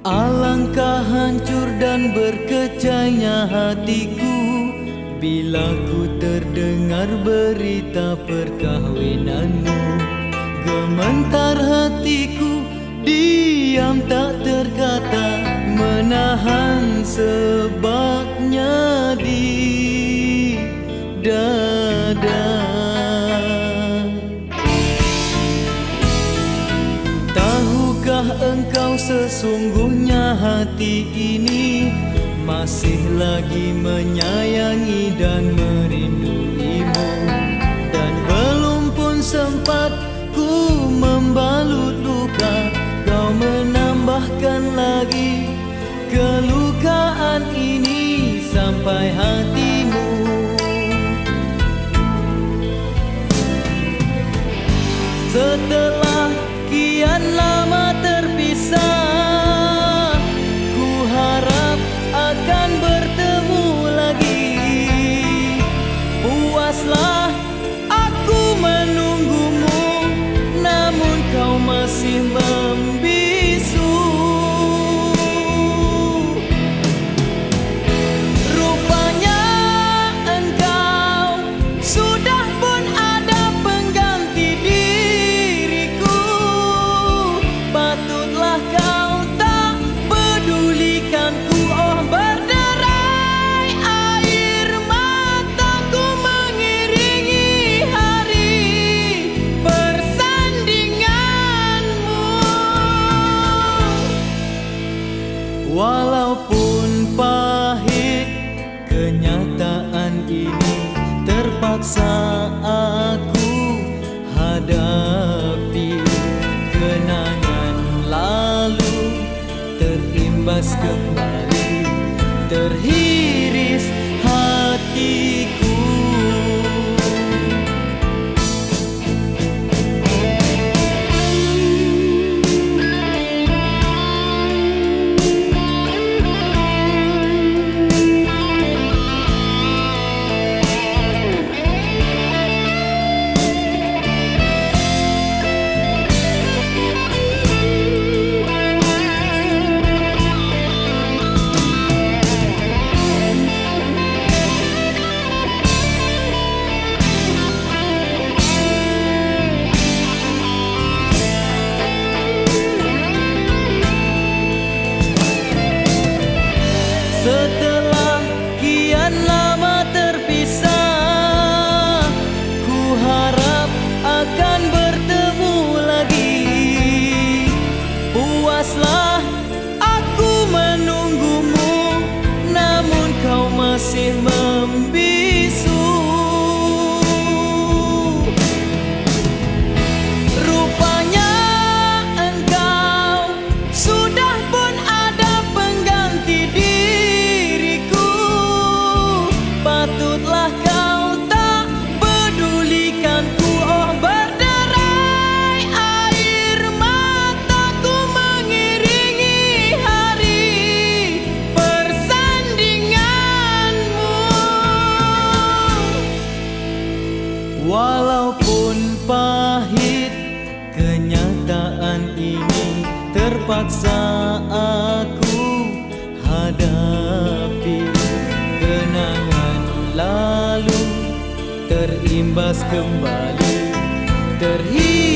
Alangkah hancur dan berkecainya hatiku Bila ku terdengar berita perkahwinanmu Gementar hatiku diam tak terkata Menahan sebabnya di dada engkau sesungguhnya hati ini Masih lagi menyayangi dan merinduimu. Dan belum pun sempat ku membalut luka Kau menambahkan lagi kelukaan ini sampai hatimu. Setelah kian lama kenyataan ini terpaksa aku hadapi. Kenangan lalu terimbas kembali terhiris Walaupun pahit kenyataan ini terpaksa aku hadapi. Kenangan lalu terimbas kembali terhias